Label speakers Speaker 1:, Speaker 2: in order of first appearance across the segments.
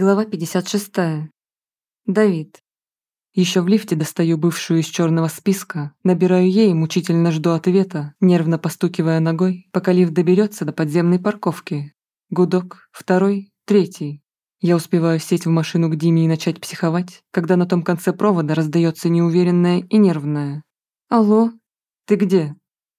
Speaker 1: Глава 56. Давид. Еще в лифте достаю бывшую из черного списка, набираю ей мучительно жду ответа, нервно постукивая ногой, пока лифт доберется до подземной парковки. Гудок, второй, третий. Я успеваю сесть в машину к Диме и начать психовать, когда на том конце провода раздается неуверенное и нервное. «Алло, ты где?»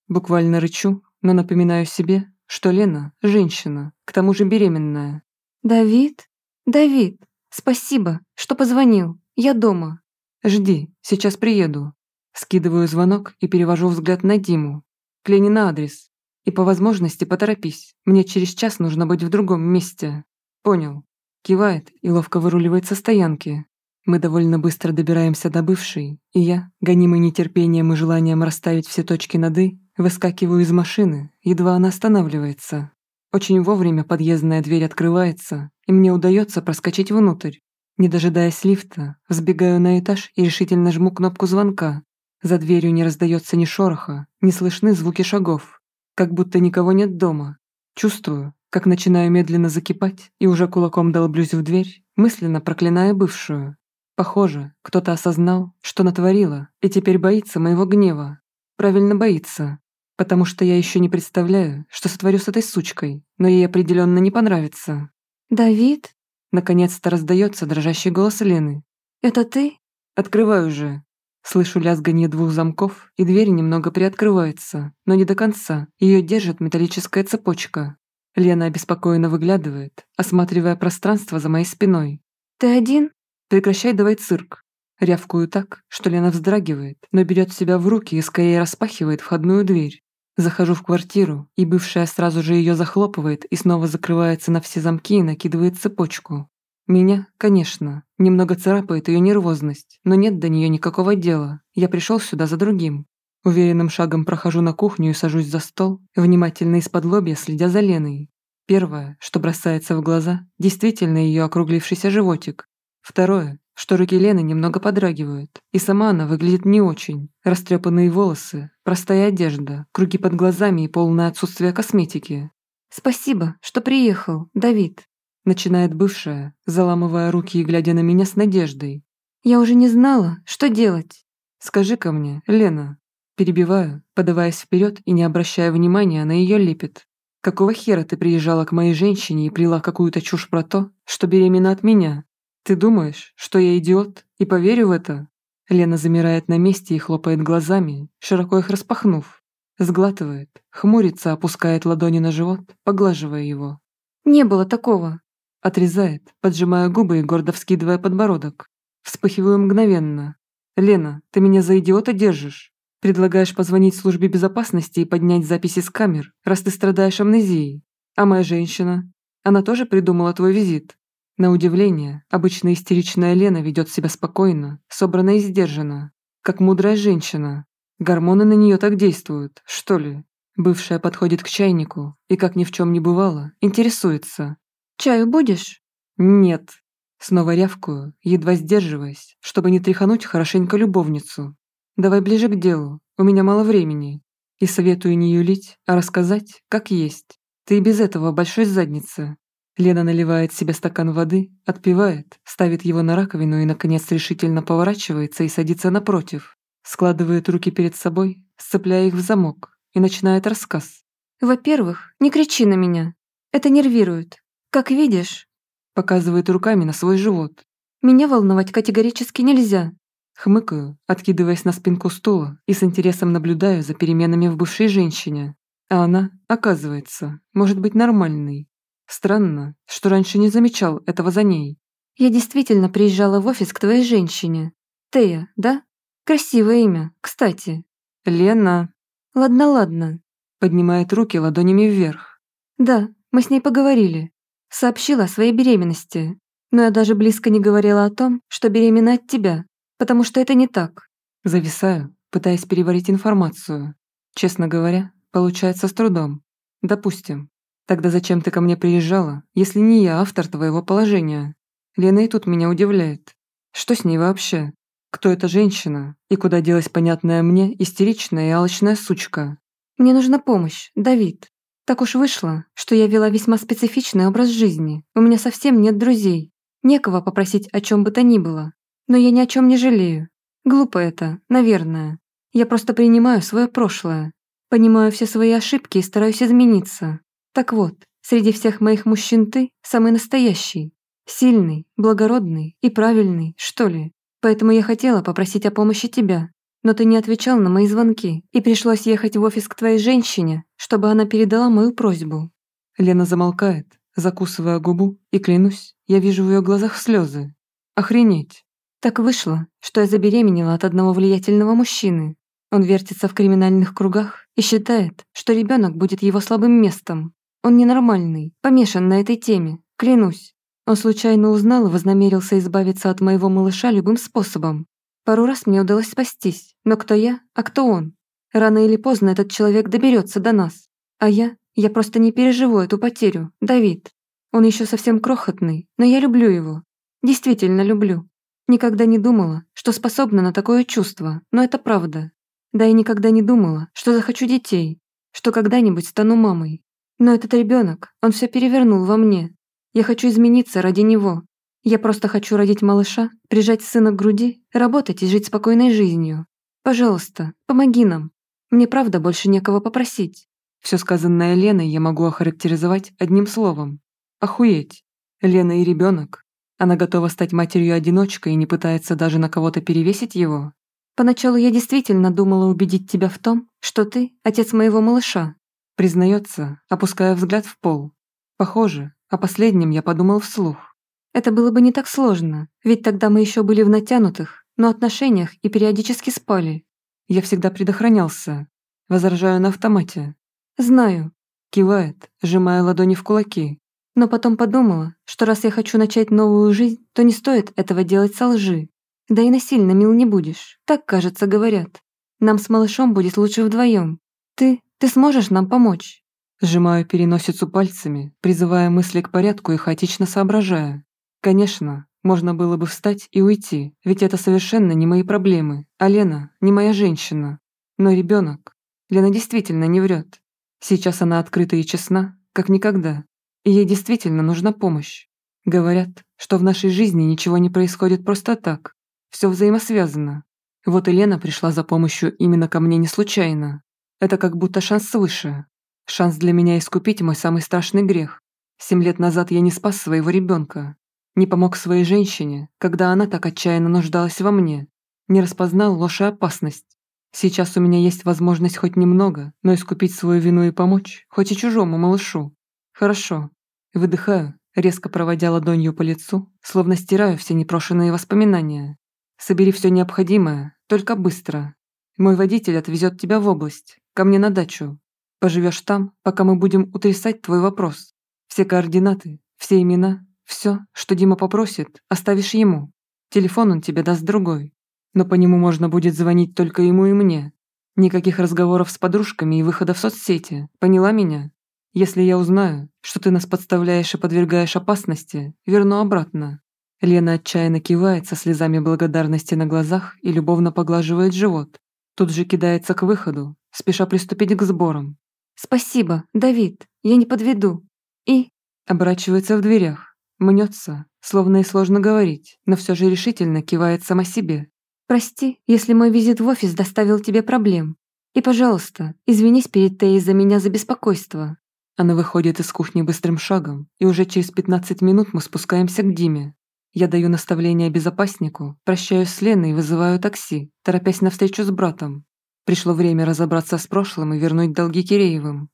Speaker 1: Буквально рычу, но напоминаю себе, что Лена – женщина, к тому же беременная.
Speaker 2: «Давид?» «Давид, спасибо, что позвонил. Я дома».
Speaker 1: «Жди, сейчас приеду». Скидываю звонок и перевожу взгляд на Диму. Кляни на адрес. И по возможности поторопись. Мне через час нужно быть в другом месте. Понял. Кивает и ловко выруливает со стоянки. Мы довольно быстро добираемся до бывшей, и я, гонимый нетерпением и желанием расставить все точки над «и», выскакиваю из машины, едва она останавливается. Очень вовремя подъездная дверь открывается, и мне удается проскочить внутрь. Не дожидаясь лифта, взбегаю на этаж и решительно жму кнопку звонка. За дверью не раздается ни шороха, не слышны звуки шагов. Как будто никого нет дома. Чувствую, как начинаю медленно закипать и уже кулаком долблюсь в дверь, мысленно проклиная бывшую. Похоже, кто-то осознал, что натворила, и теперь боится моего гнева. Правильно боится потому что я еще не представляю, что сотворю с этой сучкой, но ей определенно не понравится.
Speaker 2: «Давид?»
Speaker 1: Наконец-то раздается дрожащий голос Лены.
Speaker 2: «Это ты?»
Speaker 1: «Открываю же». Слышу лязганье двух замков, и дверь немного приоткрывается, но не до конца. Ее держит металлическая цепочка. Лена обеспокоенно выглядывает, осматривая пространство за моей спиной.
Speaker 2: «Ты один?»
Speaker 1: «Прекращай давай цирк». Рявкую так, что Лена вздрагивает, но берет себя в руки и скорее распахивает входную дверь. Захожу в квартиру, и бывшая сразу же ее захлопывает и снова закрывается на все замки и накидывает цепочку. Меня, конечно, немного царапает ее нервозность, но нет до нее никакого дела. Я пришел сюда за другим. Уверенным шагом прохожу на кухню и сажусь за стол, внимательно из-под лобья следя за Леной. Первое, что бросается в глаза, действительно ее округлившийся животик. Второе, что руки Лены немного подрагивают, и сама она выглядит не очень. Растрепанные волосы, простая одежда, круги под глазами и полное отсутствие косметики.
Speaker 2: «Спасибо, что приехал, Давид»,
Speaker 1: начинает бывшая, заламывая руки и глядя на меня с надеждой.
Speaker 2: «Я уже не знала, что делать».
Speaker 1: «Скажи-ка мне, Лена». Перебиваю, подаваясь вперед и не обращая внимания на ее лепет. «Какого хера ты приезжала к моей женщине и плела какую-то чушь про то, что беременна от меня?» «Ты думаешь, что я идиот и поверю в это?» Лена замирает на месте и хлопает глазами, широко их распахнув. Сглатывает, хмурится, опускает ладони на живот, поглаживая его.
Speaker 2: «Не было такого!»
Speaker 1: Отрезает, поджимая губы и гордо вскидывая подбородок. Вспыхиваю мгновенно. «Лена, ты меня за идиота держишь? Предлагаешь позвонить службе безопасности и поднять записи с камер, раз ты страдаешь амнезией? А моя женщина? Она тоже придумала твой визит?» На удивление, обычно истеричная Лена ведет себя спокойно, собрана и сдержанно, как мудрая женщина. Гормоны на нее так действуют, что ли? Бывшая подходит к чайнику и, как ни в чем не бывало, интересуется.
Speaker 2: «Чаю будешь?»
Speaker 1: «Нет». Снова рявкую, едва сдерживаясь, чтобы не тряхануть хорошенько любовницу. «Давай ближе к делу, у меня мало времени. И советую не юлить, а рассказать, как есть. Ты и без этого большой задницы, Лена наливает себе стакан воды, отпивает, ставит его на раковину и, наконец, решительно поворачивается и садится напротив. Складывает руки перед собой, сцепляя их в замок, и начинает рассказ.
Speaker 2: «Во-первых, не кричи на меня. Это нервирует. Как видишь...»
Speaker 1: Показывает руками на свой живот.
Speaker 2: «Меня волновать категорически нельзя».
Speaker 1: Хмыкаю, откидываясь на спинку стула и с интересом наблюдаю за переменами в бывшей женщине. А она, оказывается, может быть нормальной. Странно, что раньше не замечал этого за ней.
Speaker 2: Я действительно приезжала в офис к твоей женщине. Тея, да? Красивое имя, кстати.
Speaker 1: Лена.
Speaker 2: Ладно, ладно.
Speaker 1: Поднимает руки ладонями вверх.
Speaker 2: Да, мы с ней поговорили. Сообщила о своей беременности. Но я даже близко не говорила о том, что беременна от тебя, потому что это не так.
Speaker 1: Зависаю, пытаясь переварить информацию. Честно говоря, получается с трудом. Допустим, Тогда зачем ты ко мне приезжала, если не я автор твоего положения? Лена и тут меня удивляет. Что с ней вообще? Кто эта женщина? И куда делась понятная мне истеричная и алчная сучка?
Speaker 2: Мне нужна помощь, Давид. Так уж вышло, что я вела весьма специфичный образ жизни. У меня совсем нет друзей. Некого попросить о чем бы то ни было. Но я ни о чем не жалею. Глупо это, наверное. Я просто принимаю свое прошлое. Понимаю все свои ошибки и стараюсь измениться. Так вот, среди всех моих мужчин ты самый настоящий. Сильный, благородный и правильный, что ли. Поэтому я хотела попросить о помощи тебя. Но ты не отвечал на мои звонки, и пришлось ехать в офис к твоей женщине, чтобы она передала мою просьбу».
Speaker 1: Лена замолкает, закусывая губу, и клянусь, я вижу в ее глазах слезы. Охренеть.
Speaker 2: Так вышло, что я забеременела от одного влиятельного мужчины. Он вертится в криминальных кругах и считает, что ребенок будет его слабым местом. Он ненормальный, помешан на этой теме, клянусь. Он случайно узнал и вознамерился избавиться от моего малыша любым способом. Пару раз мне удалось спастись, но кто я, а кто он? Рано или поздно этот человек доберется до нас. А я, я просто не переживу эту потерю, Давид. Он еще совсем крохотный, но я люблю его. Действительно люблю. Никогда не думала, что способна на такое чувство, но это правда. Да и никогда не думала, что захочу детей, что когда-нибудь стану мамой. Но этот ребенок, он все перевернул во мне, я хочу измениться ради него. Я просто хочу родить малыша, прижать сына к груди, работать и жить спокойной жизнью. Пожалуйста, помоги нам. Мне правда больше некого попросить».
Speaker 1: Все сказанное Леной я могу охарактеризовать одним словом. Охуеть. Лена и ребенок. Она готова стать матерью-одиночкой и не пытается даже на кого-то перевесить его.
Speaker 2: Поначалу я действительно думала убедить тебя в том, что ты – отец моего малыша.
Speaker 1: Признается, опуская взгляд в пол. Похоже, о последнем я подумал вслух.
Speaker 2: Это было бы не так сложно, ведь тогда мы еще были в натянутых, но отношениях и периодически спали.
Speaker 1: Я всегда предохранялся. Возражаю на автомате.
Speaker 2: Знаю.
Speaker 1: Кивает, сжимая ладони в кулаки.
Speaker 2: Но потом подумала, что раз я хочу начать новую жизнь, то не стоит этого делать со лжи. Да и насильно мил не будешь, так, кажется, говорят. Нам с малышом будет лучше вдвоем. Ты, ты сможешь нам помочь?
Speaker 1: Сжимаю переносицу пальцами, призывая мысли к порядку и хаотично соображая. Конечно, можно было бы встать и уйти, ведь это совершенно не мои проблемы, а Лена не моя женщина. Но ребенок. Лена действительно не врет. Сейчас она открыта и честна, как никогда. И ей действительно нужна помощь. Говорят, что в нашей жизни ничего не происходит просто так. Все взаимосвязано. Вот и Лена пришла за помощью именно ко мне не случайно. Это как будто шанс свыше, Шанс для меня искупить мой самый страшный грех. Семь лет назад я не спас своего ребенка, не помог своей женщине, когда она так отчаянно нуждалась во мне, не распознал ложь и опасность. Сейчас у меня есть возможность хоть немного, но искупить свою вину и помочь, хоть и чужому малышу. Хорошо. Выдыхаю, резко проводя ладонью по лицу, словно стираю все непрошенные воспоминания. Собери все необходимое, только быстро. Мой водитель отвезет тебя в область, ко мне на дачу, Поживешь там, пока мы будем утрясать твой вопрос. Все координаты, все имена, все, что Дима попросит, оставишь ему. Телефон он тебе даст другой. Но по нему можно будет звонить только ему и мне. Никаких разговоров с подружками и выхода в соцсети. Поняла меня? Если я узнаю, что ты нас подставляешь и подвергаешь опасности, верну обратно». Лена отчаянно кивает со слезами благодарности на глазах и любовно поглаживает живот. Тут же кидается к выходу, спеша приступить к сборам.
Speaker 2: «Спасибо, Давид, я не подведу». И...
Speaker 1: Оборачивается в дверях, мнется, словно и сложно говорить, но все же решительно кивает сама себе.
Speaker 2: «Прости, если мой визит в офис доставил тебе проблем. И, пожалуйста, извинись перед Теей за меня за беспокойство».
Speaker 1: Она выходит из кухни быстрым шагом, и уже через 15 минут мы спускаемся к Диме. Я даю наставление безопаснику, прощаюсь с Леной и вызываю такси, торопясь на встречу с братом. Пришло время разобраться с прошлым и вернуть долги Киреевым.